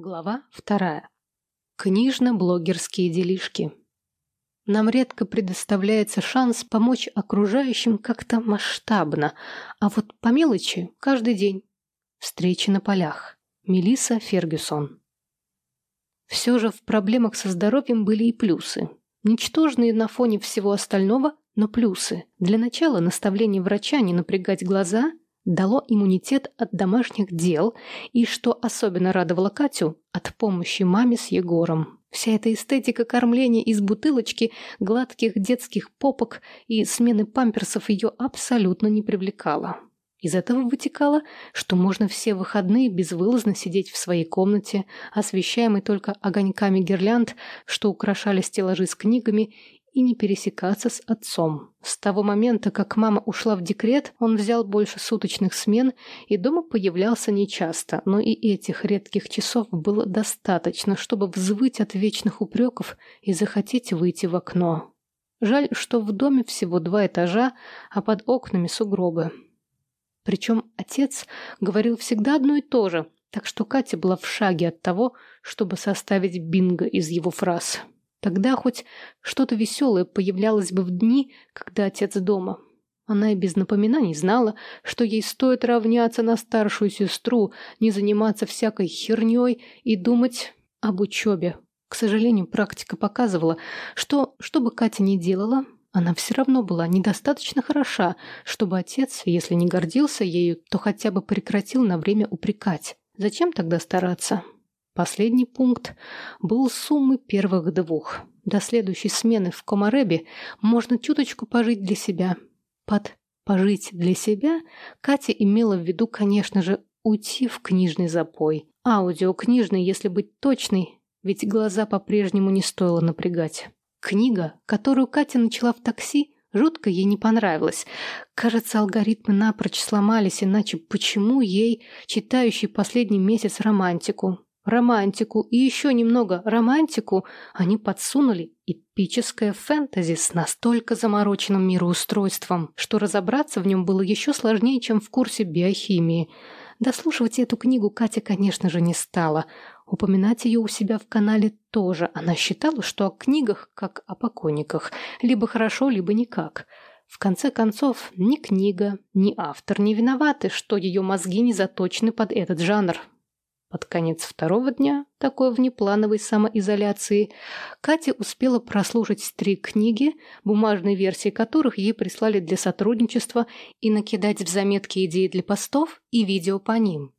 Глава вторая. Книжно-блогерские делишки. Нам редко предоставляется шанс помочь окружающим как-то масштабно, а вот по мелочи каждый день. Встречи на полях. Мелисса Фергюсон. Все же в проблемах со здоровьем были и плюсы. Ничтожные на фоне всего остального, но плюсы. Для начала наставление врача не напрягать глаза – дало иммунитет от домашних дел и, что особенно радовало Катю, от помощи маме с Егором. Вся эта эстетика кормления из бутылочки, гладких детских попок и смены памперсов ее абсолютно не привлекала. Из этого вытекало, что можно все выходные безвылазно сидеть в своей комнате, освещаемой только огоньками гирлянд, что украшали стеллажи с книгами, и не пересекаться с отцом. С того момента, как мама ушла в декрет, он взял больше суточных смен и дома появлялся нечасто, но и этих редких часов было достаточно, чтобы взвыть от вечных упреков и захотеть выйти в окно. Жаль, что в доме всего два этажа, а под окнами сугробы. Причем отец говорил всегда одно и то же, так что Катя была в шаге от того, чтобы составить бинго из его фраз. Тогда хоть что-то веселое появлялось бы в дни, когда отец дома. Она и без напоминаний знала, что ей стоит равняться на старшую сестру, не заниматься всякой херней и думать об учебе. К сожалению, практика показывала, что, что бы Катя ни делала, она все равно была недостаточно хороша, чтобы отец, если не гордился ею, то хотя бы прекратил на время упрекать. Зачем тогда стараться? Последний пункт был суммы первых двух. До следующей смены в Комаребе можно чуточку пожить для себя. Под «пожить для себя» Катя имела в виду, конечно же, уйти в книжный запой. Аудиокнижный, если быть точной, ведь глаза по-прежнему не стоило напрягать. Книга, которую Катя начала в такси, жутко ей не понравилась. Кажется, алгоритмы напрочь сломались, иначе почему ей, читающий последний месяц романтику, романтику и еще немного романтику, они подсунули эпическое фэнтези с настолько замороченным мироустройством, что разобраться в нем было еще сложнее, чем в курсе биохимии. Дослушивать эту книгу Катя, конечно же, не стала. Упоминать ее у себя в канале тоже. Она считала, что о книгах, как о покойниках, либо хорошо, либо никак. В конце концов, ни книга, ни автор не виноваты, что ее мозги не заточены под этот жанр. Под конец второго дня, такой внеплановой самоизоляции, Катя успела прослушать три книги, бумажные версии которых ей прислали для сотрудничества и накидать в заметки идеи для постов и видео по ним.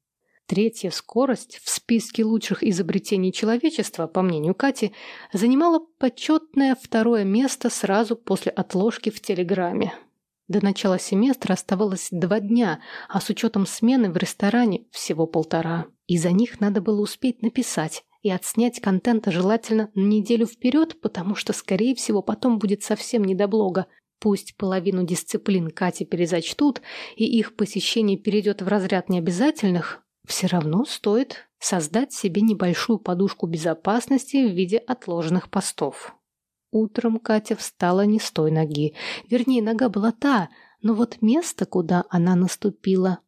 Третья скорость в списке лучших изобретений человечества, по мнению Кати, занимала почетное второе место сразу после отложки в Телеграме. До начала семестра оставалось два дня, а с учетом смены в ресторане всего полтора. И за них надо было успеть написать и отснять контента желательно на неделю вперед, потому что, скорее всего, потом будет совсем не до блога. Пусть половину дисциплин Кати перезачтут, и их посещение перейдет в разряд необязательных, все равно стоит создать себе небольшую подушку безопасности в виде отложенных постов. Утром Катя встала не с той ноги. Вернее, нога была та, но вот место, куда она наступила...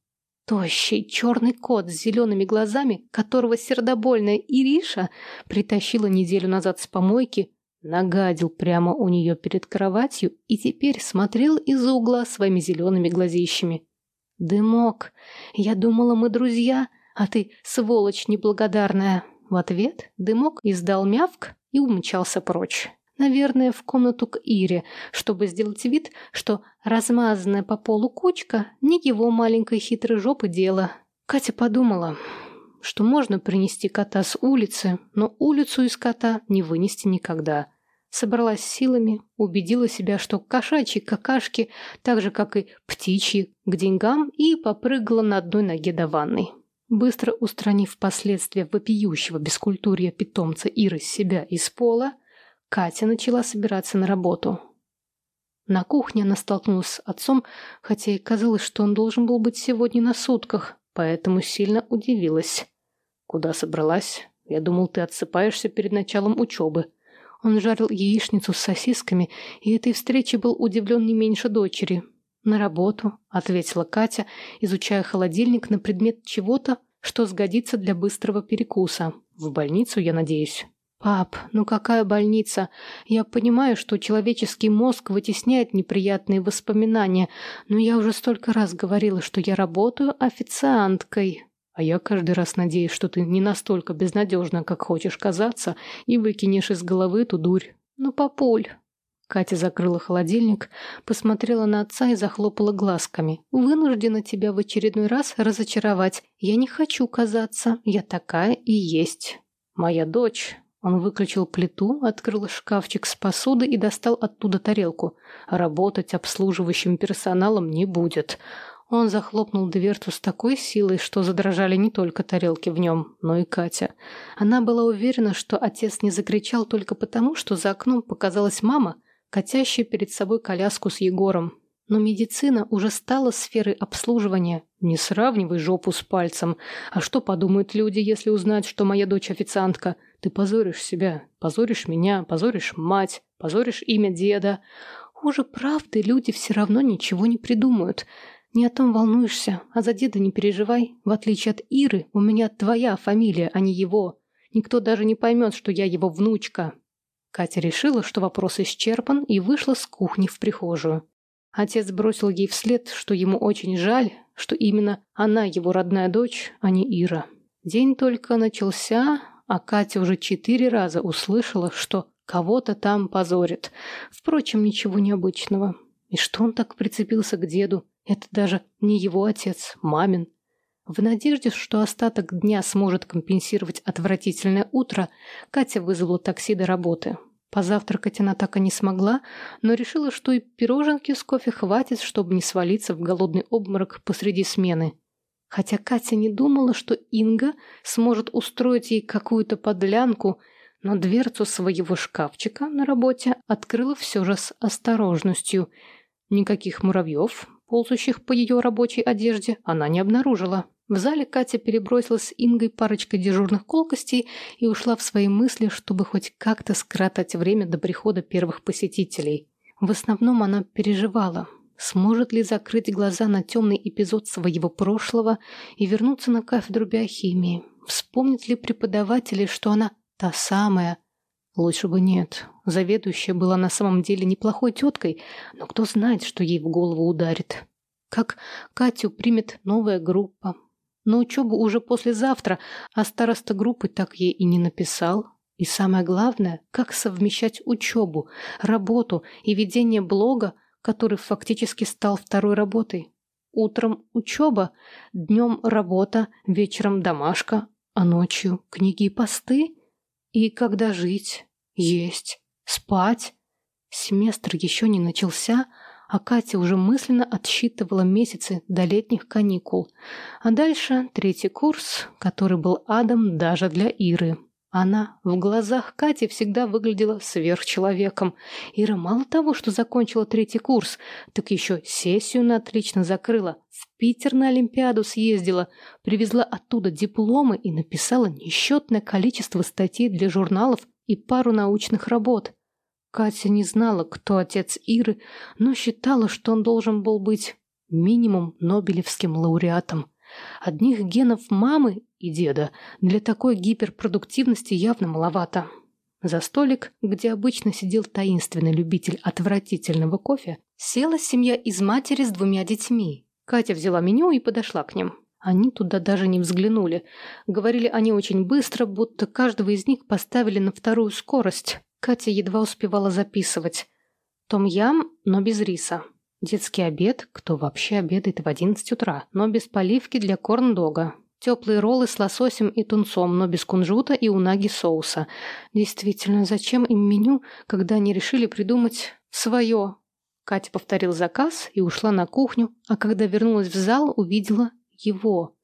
Тощий черный кот с зелеными глазами, которого сердобольная Ириша притащила неделю назад с помойки, нагадил прямо у нее перед кроватью и теперь смотрел из-за угла своими зелеными глазищами. «Дымок, я думала, мы друзья, а ты сволочь неблагодарная». В ответ Дымок издал мявк и умчался прочь. Наверное, в комнату к Ире, чтобы сделать вид, что размазанная по полу кучка не его маленькой хитрой жопы дело. Катя подумала, что можно принести кота с улицы, но улицу из кота не вынести никогда. Собралась силами, убедила себя, что кошачьи какашки, так же, как и птичьи, к деньгам и попрыгала на одной ноге до ванной. Быстро устранив последствия вопиющего бескультурья питомца Иры с себя из пола, Катя начала собираться на работу. На кухне она столкнулась с отцом, хотя и казалось, что он должен был быть сегодня на сутках, поэтому сильно удивилась. «Куда собралась? Я думал, ты отсыпаешься перед началом учебы». Он жарил яичницу с сосисками, и этой встрече был удивлен не меньше дочери. «На работу», — ответила Катя, изучая холодильник на предмет чего-то, что сгодится для быстрого перекуса. В больницу, я надеюсь. «Пап, ну какая больница? Я понимаю, что человеческий мозг вытесняет неприятные воспоминания, но я уже столько раз говорила, что я работаю официанткой. А я каждый раз надеюсь, что ты не настолько безнадежна, как хочешь казаться, и выкинешь из головы эту дурь. Ну, папуль!» Катя закрыла холодильник, посмотрела на отца и захлопала глазками. «Вынуждена тебя в очередной раз разочаровать. Я не хочу казаться. Я такая и есть. Моя дочь он выключил плиту, открыл шкафчик с посудой и достал оттуда тарелку. Работать обслуживающим персоналом не будет. Он захлопнул дверцу с такой силой, что задрожали не только тарелки в нем, но и Катя. Она была уверена, что отец не закричал только потому, что за окном показалась мама, катящая перед собой коляску с Егором. Но медицина уже стала сферой обслуживания. Не сравнивай жопу с пальцем. А что подумают люди, если узнают, что моя дочь официантка? Ты позоришь себя, позоришь меня, позоришь мать, позоришь имя деда. Хуже правды люди все равно ничего не придумают. Не о том волнуешься, а за деда не переживай. В отличие от Иры, у меня твоя фамилия, а не его. Никто даже не поймет, что я его внучка. Катя решила, что вопрос исчерпан, и вышла с кухни в прихожую. Отец бросил ей вслед, что ему очень жаль, что именно она его родная дочь, а не Ира. День только начался, а Катя уже четыре раза услышала, что кого-то там позорит. Впрочем, ничего необычного. И что он так прицепился к деду? Это даже не его отец, мамин. В надежде, что остаток дня сможет компенсировать отвратительное утро, Катя вызвала такси до работы. Позавтракать она так и не смогла, но решила, что и пироженки с кофе хватит, чтобы не свалиться в голодный обморок посреди смены. Хотя Катя не думала, что Инга сможет устроить ей какую-то подлянку, но дверцу своего шкафчика на работе открыла все же с осторожностью. Никаких муравьев, ползущих по ее рабочей одежде, она не обнаружила. В зале Катя перебросилась с Ингой парочкой дежурных колкостей и ушла в свои мысли, чтобы хоть как-то скоротать время до прихода первых посетителей. В основном она переживала, сможет ли закрыть глаза на темный эпизод своего прошлого и вернуться на кафедру биохимии. Вспомнит ли преподаватели, что она та самая? Лучше бы нет. Заведующая была на самом деле неплохой теткой, но кто знает, что ей в голову ударит. Как Катю примет новая группа, на учебу уже послезавтра, а староста группы так ей и не написал. И самое главное, как совмещать учебу, работу и ведение блога, который фактически стал второй работой. Утром учеба, днем работа, вечером домашка, а ночью книги и посты. И когда жить, есть, спать. Семестр еще не начался, а Катя уже мысленно отсчитывала месяцы до летних каникул. А дальше третий курс, который был адом даже для Иры. Она в глазах Кати всегда выглядела сверхчеловеком. Ира мало того, что закончила третий курс, так еще сессию на отлично закрыла, в Питер на Олимпиаду съездила, привезла оттуда дипломы и написала несчетное количество статей для журналов и пару научных работ. Катя не знала, кто отец Иры, но считала, что он должен был быть минимум Нобелевским лауреатом. Одних генов мамы и деда для такой гиперпродуктивности явно маловато. За столик, где обычно сидел таинственный любитель отвратительного кофе, села семья из матери с двумя детьми. Катя взяла меню и подошла к ним. Они туда даже не взглянули. Говорили они очень быстро, будто каждого из них поставили на вторую скорость. Катя едва успевала записывать. Том-ям, но без риса. Детский обед, кто вообще обедает в 11 утра, но без поливки для корн-дога. Теплые роллы с лососем и тунцом, но без кунжута и унаги соуса. Действительно, зачем им меню, когда они решили придумать свое? Катя повторил заказ и ушла на кухню, а когда вернулась в зал, увидела его.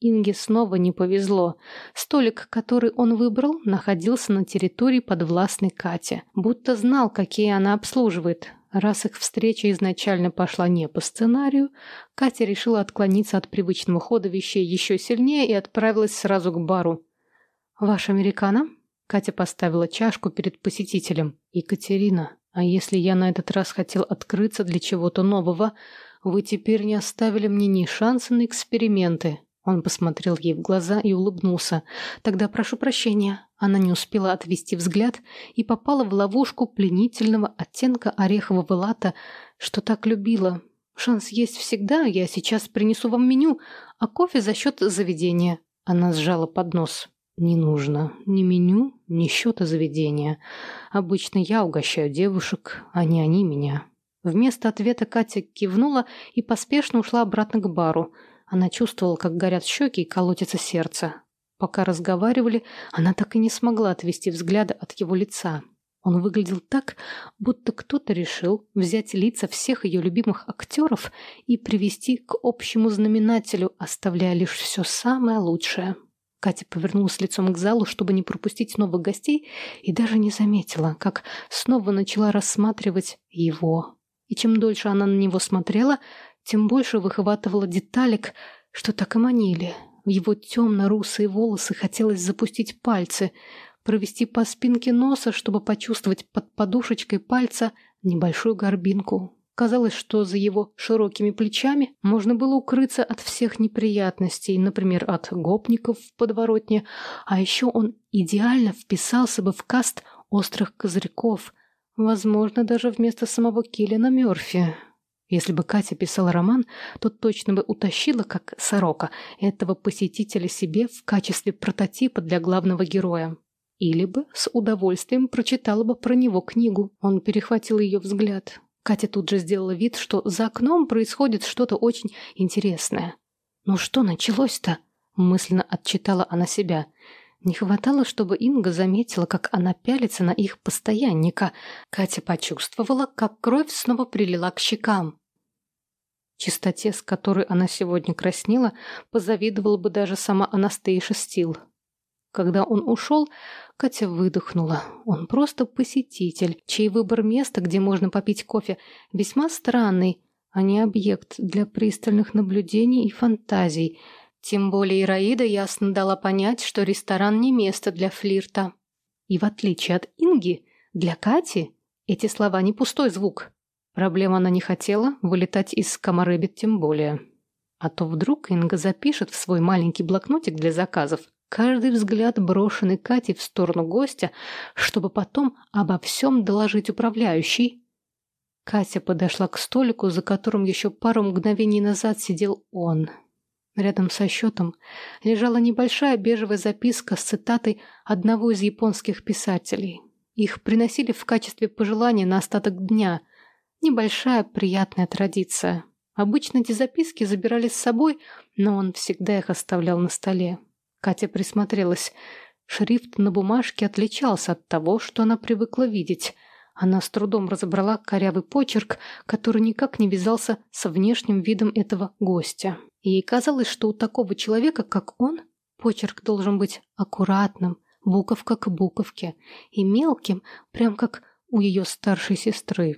Инге снова не повезло. Столик, который он выбрал, находился на территории подвластной Кате. Будто знал, какие она обслуживает. Раз их встреча изначально пошла не по сценарию, Катя решила отклониться от привычного хода вещей еще сильнее и отправилась сразу к бару. «Ваш американо?» Катя поставила чашку перед посетителем. «Екатерина, а если я на этот раз хотел открыться для чего-то нового, вы теперь не оставили мне ни шанса на эксперименты. Он посмотрел ей в глаза и улыбнулся. «Тогда прошу прощения». Она не успела отвести взгляд и попала в ловушку пленительного оттенка орехового лата, что так любила. «Шанс есть всегда, я сейчас принесу вам меню, а кофе за счет заведения». Она сжала поднос. «Не нужно. Ни меню, ни счета заведения. Обычно я угощаю девушек, а не они меня». Вместо ответа Катя кивнула и поспешно ушла обратно к бару. Она чувствовала, как горят щеки и колотится сердце. Пока разговаривали, она так и не смогла отвести взгляда от его лица. Он выглядел так, будто кто-то решил взять лица всех ее любимых актеров и привести к общему знаменателю, оставляя лишь все самое лучшее. Катя повернулась лицом к залу, чтобы не пропустить новых гостей, и даже не заметила, как снова начала рассматривать его. И чем дольше она на него смотрела, тем больше выхватывала деталек, что так и манили. В его темно-русые волосы хотелось запустить пальцы, провести по спинке носа, чтобы почувствовать под подушечкой пальца небольшую горбинку, Казалось, что за его широкими плечами можно было укрыться от всех неприятностей, например, от гопников в подворотне, а еще он идеально вписался бы в каст острых козырьков, возможно, даже вместо самого Киллина Мёрфи. Если бы Катя писала роман, то точно бы утащила, как сорока, этого посетителя себе в качестве прототипа для главного героя. Или бы с удовольствием прочитала бы про него книгу. Он перехватил ее взгляд. Катя тут же сделала вид, что за окном происходит что-то очень интересное. «Ну что началось-то?» – мысленно отчитала она себя. Не хватало, чтобы Инга заметила, как она пялится на их постоянника. Катя почувствовала, как кровь снова прилила к щекам. Чистоте, с которой она сегодня краснела, позавидовала бы даже сама Анастейша Стил. Когда он ушел, Катя выдохнула. Он просто посетитель, чей выбор места, где можно попить кофе, весьма странный, а не объект для пристальных наблюдений и фантазий. Тем более Ираида ясно дала понять, что ресторан не место для флирта. И в отличие от Инги, для Кати эти слова не пустой звук. Проблема она не хотела, вылетать из Камаребит тем более. А то вдруг Инга запишет в свой маленький блокнотик для заказов Каждый взгляд, брошенный Катей в сторону гостя, чтобы потом обо всем доложить управляющий. Катя подошла к столику, за которым еще пару мгновений назад сидел он. Рядом со счетом лежала небольшая бежевая записка с цитатой одного из японских писателей. Их приносили в качестве пожелания на остаток дня. Небольшая приятная традиция. Обычно эти записки забирали с собой, но он всегда их оставлял на столе. Катя присмотрелась. Шрифт на бумажке отличался от того, что она привыкла видеть. Она с трудом разобрала корявый почерк, который никак не вязался со внешним видом этого гостя. Ей казалось, что у такого человека, как он, почерк должен быть аккуратным, буковка к буковке, и мелким, прям как у ее старшей сестры.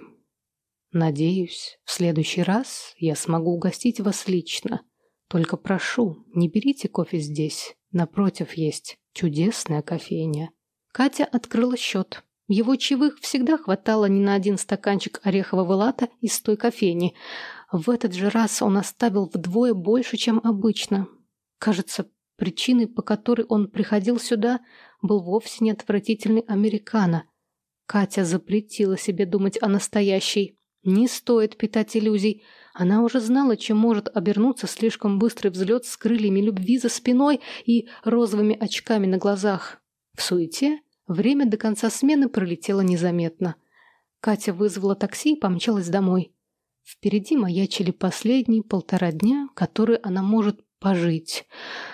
«Надеюсь, в следующий раз я смогу угостить вас лично. Только прошу, не берите кофе здесь. Напротив есть чудесная кофейня. Катя открыла счет. Его чаевых всегда хватало не на один стаканчик орехового лата из той кофейни. В этот же раз он оставил вдвое больше, чем обычно. Кажется, причиной, по которой он приходил сюда, был вовсе не отвратительный американо. Катя запретила себе думать о настоящей. Не стоит питать иллюзий. Она уже знала, чем может обернуться слишком быстрый взлет с крыльями любви за спиной и розовыми очками на глазах. В суете время до конца смены пролетело незаметно. Катя вызвала такси и помчалась домой. Впереди маячили последние полтора дня, которые она может пожить.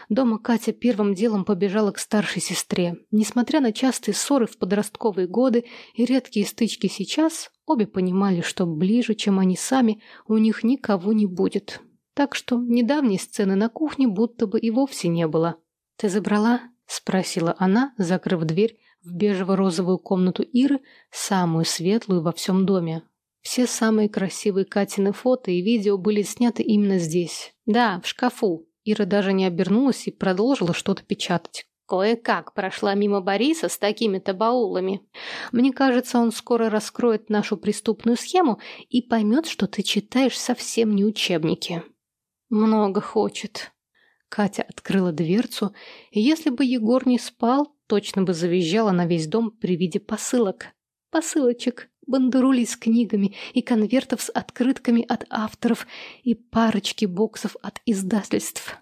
Дома Катя первым делом побежала к старшей сестре. Несмотря на частые ссоры в подростковые годы и редкие стычки сейчас, обе понимали, что ближе, чем они сами, у них никого не будет. Так что недавней сцены на кухне будто бы и вовсе не было. «Ты забрала?» – спросила она, закрыв дверь в бежево-розовую комнату Иры, самую светлую во всем доме. Все самые красивые Катины фото и видео были сняты именно здесь. Да, в шкафу, Ира даже не обернулась и продолжила что-то печатать. Кое-как прошла мимо Бориса с такими-то баулами. Мне кажется, он скоро раскроет нашу преступную схему и поймет, что ты читаешь совсем не учебники. Много хочет. Катя открыла дверцу, и если бы Егор не спал, точно бы завизжала на весь дом при виде посылок. Посылочек, бандеролей с книгами и конвертов с открытками от авторов и парочки боксов от издательств.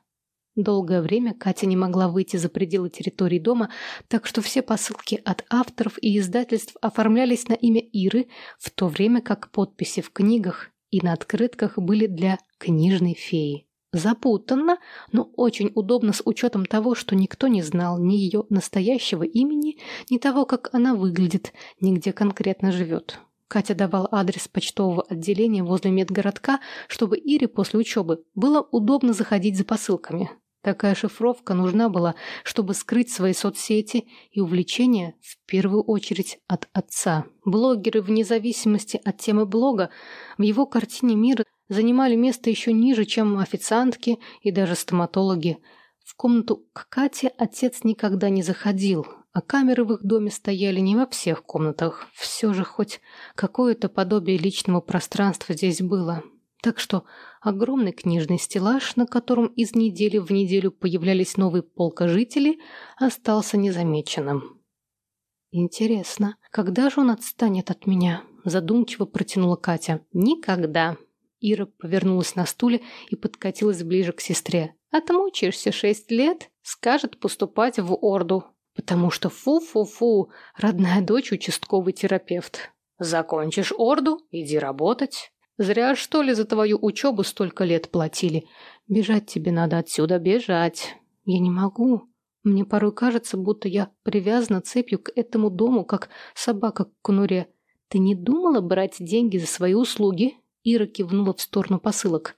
Долгое время Катя не могла выйти за пределы территории дома, так что все посылки от авторов и издательств оформлялись на имя Иры, в то время как подписи в книгах и на открытках были для книжной феи. Запутанно, но очень удобно с учетом того, что никто не знал ни ее настоящего имени, ни того, как она выглядит, ни где конкретно живет. Катя давала адрес почтового отделения возле медгородка, чтобы Ире после учебы было удобно заходить за посылками. Такая шифровка нужна была, чтобы скрыть свои соцсети и увлечения в первую очередь от отца. Блогеры, вне зависимости от темы блога, в его картине мира занимали место еще ниже, чем официантки и даже стоматологи. В комнату к Кате отец никогда не заходил, а камеры в их доме стояли не во всех комнатах. Все же хоть какое-то подобие личного пространства здесь было. Так что огромный книжный стеллаж, на котором из недели в неделю появлялись новые полкожители, остался незамеченным. «Интересно, когда же он отстанет от меня?» – задумчиво протянула Катя. «Никогда». Ира повернулась на стуле и подкатилась ближе к сестре. «Отмучаешься шесть лет?» – скажет поступать в Орду. Потому что фу-фу-фу, родная дочь участковый терапевт. «Закончишь Орду, иди работать». Зря, что ли, за твою учебу столько лет платили. Бежать тебе надо отсюда, бежать. Я не могу. Мне порой кажется, будто я привязана цепью к этому дому, как собака к конуре. Ты не думала брать деньги за свои услуги? Ира кивнула в сторону посылок.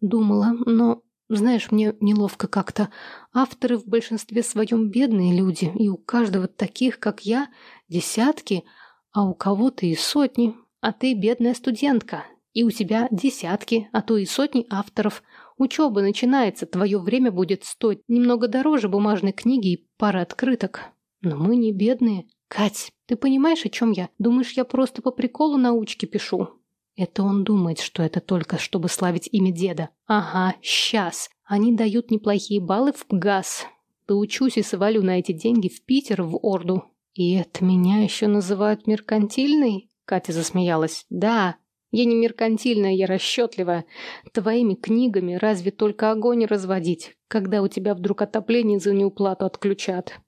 Думала, но, знаешь, мне неловко как-то. Авторы в большинстве своем бедные люди, и у каждого таких, как я, десятки, а у кого-то и сотни. А ты бедная студентка, и у тебя десятки, а то и сотни авторов. Учеба начинается, твое время будет стоить немного дороже бумажной книги и пары открыток. Но мы не бедные. Кать, ты понимаешь, о чем я? Думаешь, я просто по приколу научки пишу? Это он думает, что это только чтобы славить имя деда. Ага, сейчас. Они дают неплохие баллы в ГАЗ. Доучусь и свалю на эти деньги в Питер, в Орду. И это меня еще называют меркантильной? Катя засмеялась. Да, я не меркантильная, я расчетливая. Твоими книгами разве только огонь разводить, когда у тебя вдруг отопление за неуплату отключат.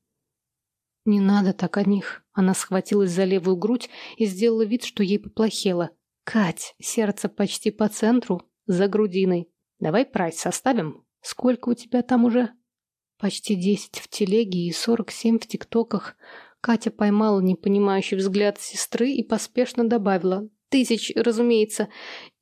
Не надо так о них. Она схватилась за левую грудь и сделала вид, что ей поплохело. Кать, сердце почти по центру, за грудиной. Давай прайс составим. Сколько у тебя там уже? Почти десять в телеге и сорок семь в тиктоках. Катя поймала непонимающий взгляд сестры и поспешно добавила тысяч, разумеется.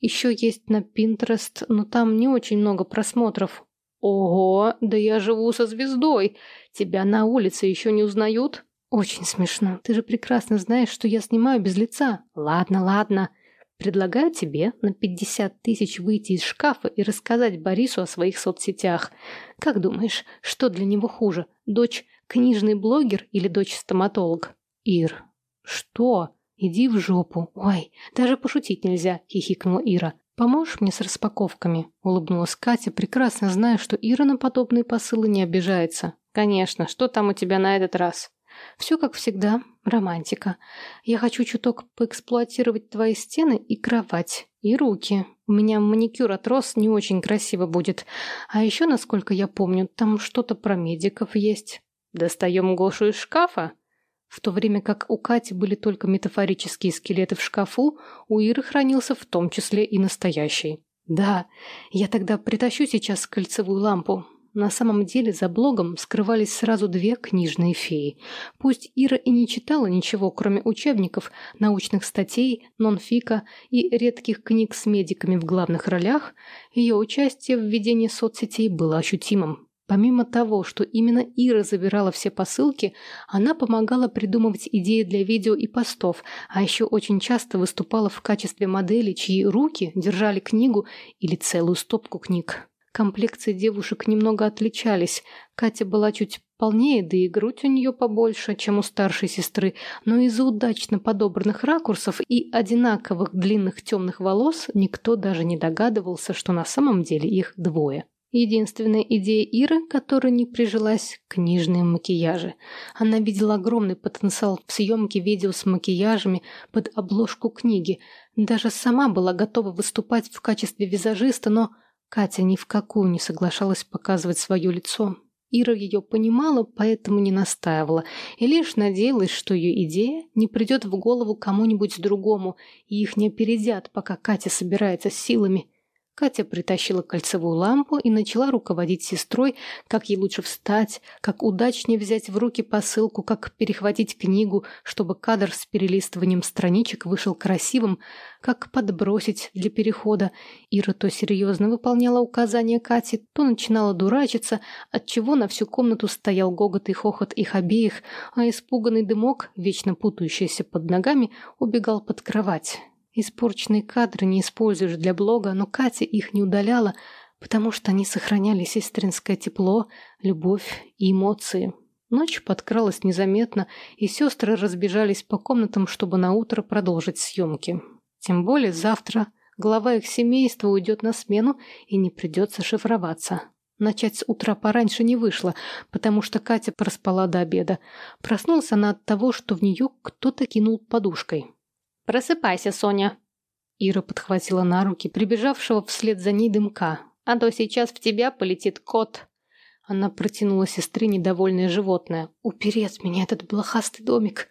Еще есть на Пинтерест, но там не очень много просмотров. Ого, да я живу со звездой. Тебя на улице еще не узнают? Очень смешно. Ты же прекрасно знаешь, что я снимаю без лица. Ладно, ладно. Предлагаю тебе на 50 тысяч выйти из шкафа и рассказать Борису о своих соцсетях. Как думаешь, что для него хуже? Дочь книжный блогер или дочь стоматолог? Ир, что? «Иди в жопу. Ой, даже пошутить нельзя», — хихикнула Ира. «Поможешь мне с распаковками?» — улыбнулась Катя, прекрасно зная, что Ира на подобные посылы не обижается. «Конечно. Что там у тебя на этот раз?» «Все как всегда. Романтика. Я хочу чуток поэксплуатировать твои стены и кровать. И руки. У меня маникюр отрос, не очень красиво будет. А еще, насколько я помню, там что-то про медиков есть». «Достаем Гошу из шкафа?» В то время как у Кати были только метафорические скелеты в шкафу, у Иры хранился в том числе и настоящий. Да, я тогда притащу сейчас кольцевую лампу. На самом деле за блогом скрывались сразу две книжные феи. Пусть Ира и не читала ничего, кроме учебников, научных статей, нонфика и редких книг с медиками в главных ролях, ее участие в ведении соцсетей было ощутимым. Помимо того, что именно Ира забирала все посылки, она помогала придумывать идеи для видео и постов, а еще очень часто выступала в качестве модели, чьи руки держали книгу или целую стопку книг. Комплекции девушек немного отличались. Катя была чуть полнее, да и грудь у нее побольше, чем у старшей сестры, но из-за удачно подобранных ракурсов и одинаковых длинных темных волос никто даже не догадывался, что на самом деле их двое. Единственная идея Иры, которая не прижилась – книжные макияжи. Она видела огромный потенциал в съемке видео с макияжами под обложку книги. Даже сама была готова выступать в качестве визажиста, но Катя ни в какую не соглашалась показывать свое лицо. Ира ее понимала, поэтому не настаивала, и лишь надеялась, что ее идея не придет в голову кому-нибудь другому, и их не опередят, пока Катя собирается с силами – Катя притащила кольцевую лампу и начала руководить сестрой, как ей лучше встать, как удачнее взять в руки посылку, как перехватить книгу, чтобы кадр с перелистыванием страничек вышел красивым, как подбросить для перехода. Ира то серьезно выполняла указания Кати, то начинала дурачиться, отчего на всю комнату стоял гогот и хохот их обеих, а испуганный дымок, вечно путающийся под ногами, убегал под кровать. Испорченные кадры не используешь для блога, но Катя их не удаляла, потому что они сохраняли сестринское тепло, любовь и эмоции. Ночь подкралась незаметно, и сестры разбежались по комнатам, чтобы на утро продолжить съемки. Тем более завтра глава их семейства уйдет на смену и не придется шифроваться. Начать с утра пораньше не вышло, потому что Катя проспала до обеда. Проснулась она от того, что в нее кто-то кинул подушкой. «Просыпайся, Соня!» Ира подхватила на руки прибежавшего вслед за ней дымка. «А то сейчас в тебя полетит кот!» Она протянула сестре недовольное животное. «Упереть меня этот блохастый домик!»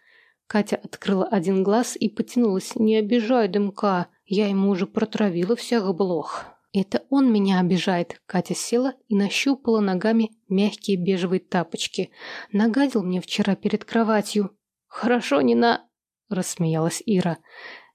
Катя открыла один глаз и потянулась. «Не обижай дымка, я ему уже протравила всех блох». «Это он меня обижает!» Катя села и нащупала ногами мягкие бежевые тапочки. «Нагадил мне вчера перед кроватью». «Хорошо, не на...» – рассмеялась Ира.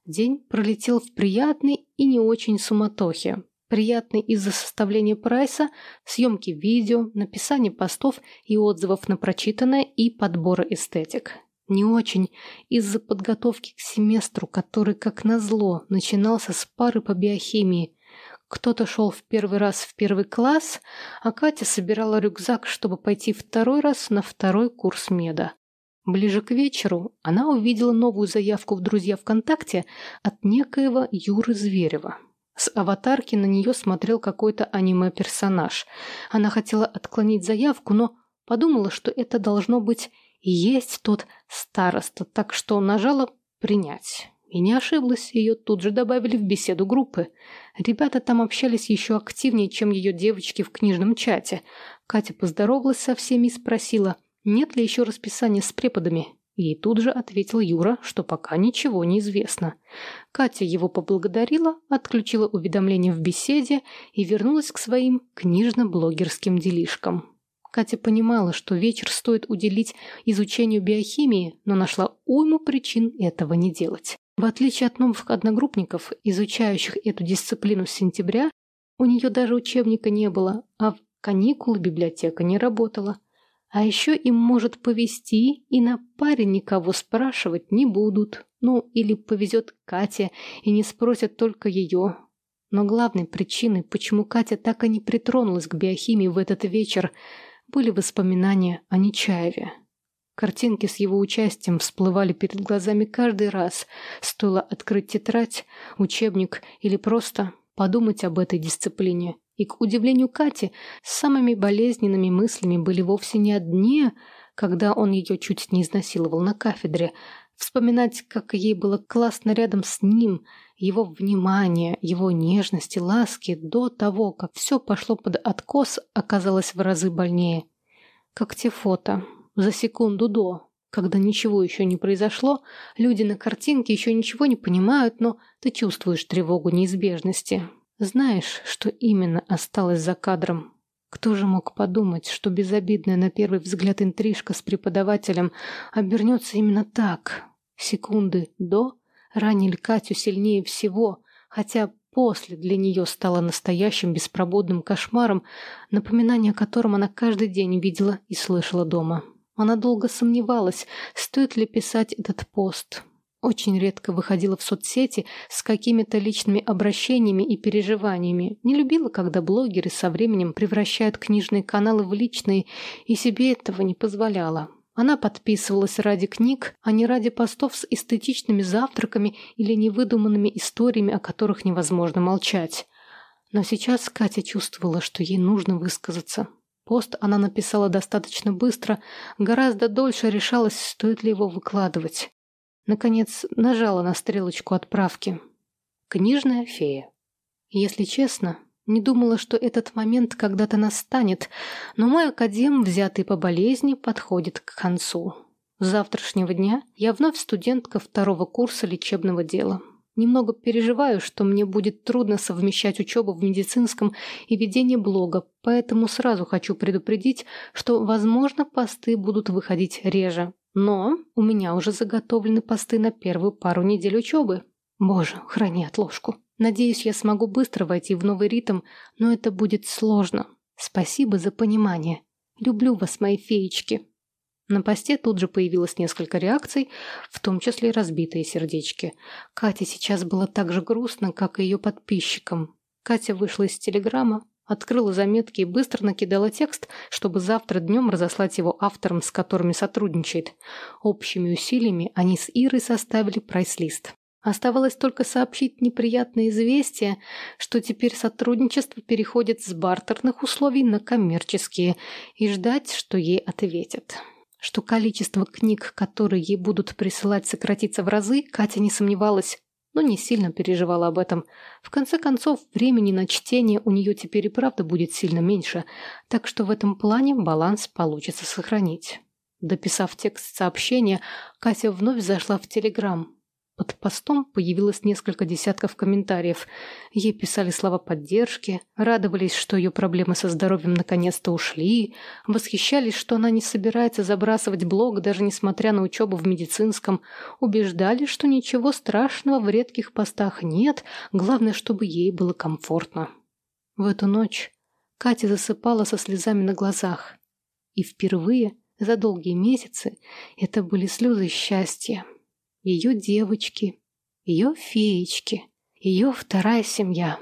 День пролетел в приятной и не очень суматохе. Приятный из-за составления прайса, съемки видео, написания постов и отзывов на прочитанное и подбора эстетик. Не очень из-за подготовки к семестру, который, как назло, начинался с пары по биохимии. Кто-то шел в первый раз в первый класс, а Катя собирала рюкзак, чтобы пойти второй раз на второй курс меда. Ближе к вечеру она увидела новую заявку в «Друзья ВКонтакте» от некоего Юры Зверева. С аватарки на нее смотрел какой-то аниме-персонаж. Она хотела отклонить заявку, но подумала, что это должно быть и есть тот староста, так что нажала «принять». И не ошиблась, ее тут же добавили в беседу группы. Ребята там общались еще активнее, чем ее девочки в книжном чате. Катя поздоровалась со всеми и спросила – нет ли еще расписания с преподами. Ей тут же ответил Юра, что пока ничего не известно. Катя его поблагодарила, отключила уведомления в беседе и вернулась к своим книжно-блогерским делишкам. Катя понимала, что вечер стоит уделить изучению биохимии, но нашла уйму причин этого не делать. В отличие от новых одногруппников, изучающих эту дисциплину с сентября, у нее даже учебника не было, а в каникулы библиотека не работала. А еще им может повезти, и на паре никого спрашивать не будут. Ну, или повезет Кате, и не спросят только ее. Но главной причиной, почему Катя так и не притронулась к биохимии в этот вечер, были воспоминания о Нечаеве. Картинки с его участием всплывали перед глазами каждый раз. Стоило открыть тетрадь, учебник или просто подумать об этой дисциплине. И, к удивлению Кати, самыми болезненными мыслями были вовсе не одни, когда он ее чуть не изнасиловал на кафедре. Вспоминать, как ей было классно рядом с ним, его внимание, его нежности, ласки, до того, как все пошло под откос, оказалось в разы больнее. Как те фото, за секунду до, когда ничего еще не произошло, люди на картинке еще ничего не понимают, но ты чувствуешь тревогу неизбежности. Знаешь, что именно осталось за кадром? Кто же мог подумать, что безобидная на первый взгляд интрижка с преподавателем обернется именно так? Секунды до ранили Катю сильнее всего, хотя после для нее стало настоящим беспробудным кошмаром, напоминание о котором она каждый день видела и слышала дома. Она долго сомневалась, стоит ли писать этот пост, очень редко выходила в соцсети с какими-то личными обращениями и переживаниями. Не любила, когда блогеры со временем превращают книжные каналы в личные, и себе этого не позволяла. Она подписывалась ради книг, а не ради постов с эстетичными завтраками или невыдуманными историями, о которых невозможно молчать. Но сейчас Катя чувствовала, что ей нужно высказаться. Пост она написала достаточно быстро, гораздо дольше решалась, стоит ли его выкладывать. Наконец, нажала на стрелочку отправки. Книжная фея. Если честно, не думала, что этот момент когда-то настанет, но мой академ, взятый по болезни, подходит к концу. С завтрашнего дня я вновь студентка второго курса лечебного дела. Немного переживаю, что мне будет трудно совмещать учебу в медицинском и ведение блога, поэтому сразу хочу предупредить, что, возможно, посты будут выходить реже. Но у меня уже заготовлены посты на первую пару недель учебы. Боже, храни отложку. Надеюсь, я смогу быстро войти в новый ритм, но это будет сложно. Спасибо за понимание. Люблю вас, мои феечки. На посте тут же появилось несколько реакций, в том числе разбитые сердечки. Кате сейчас было так же грустно, как и ее подписчикам. Катя вышла из телеграмма, открыла заметки и быстро накидала текст, чтобы завтра днем разослать его авторам, с которыми сотрудничает. Общими усилиями они с Ирой составили прайс-лист. Оставалось только сообщить неприятное известие, что теперь сотрудничество переходит с бартерных условий на коммерческие, и ждать, что ей ответят. Что количество книг, которые ей будут присылать, сократится в разы, Катя не сомневалась, но не сильно переживала об этом. В конце концов, времени на чтение у нее теперь и правда будет сильно меньше, так что в этом плане баланс получится сохранить. Дописав текст сообщения, Катя вновь зашла в Телеграм. Под постом появилось несколько десятков комментариев. Ей писали слова поддержки, радовались, что ее проблемы со здоровьем наконец-то ушли, восхищались, что она не собирается забрасывать блог, даже несмотря на учебу в медицинском, убеждали, что ничего страшного в редких постах нет, главное, чтобы ей было комфортно. В эту ночь Катя засыпала со слезами на глазах. И впервые за долгие месяцы это были слезы счастья ее девочки, ее феечки, ее вторая семья.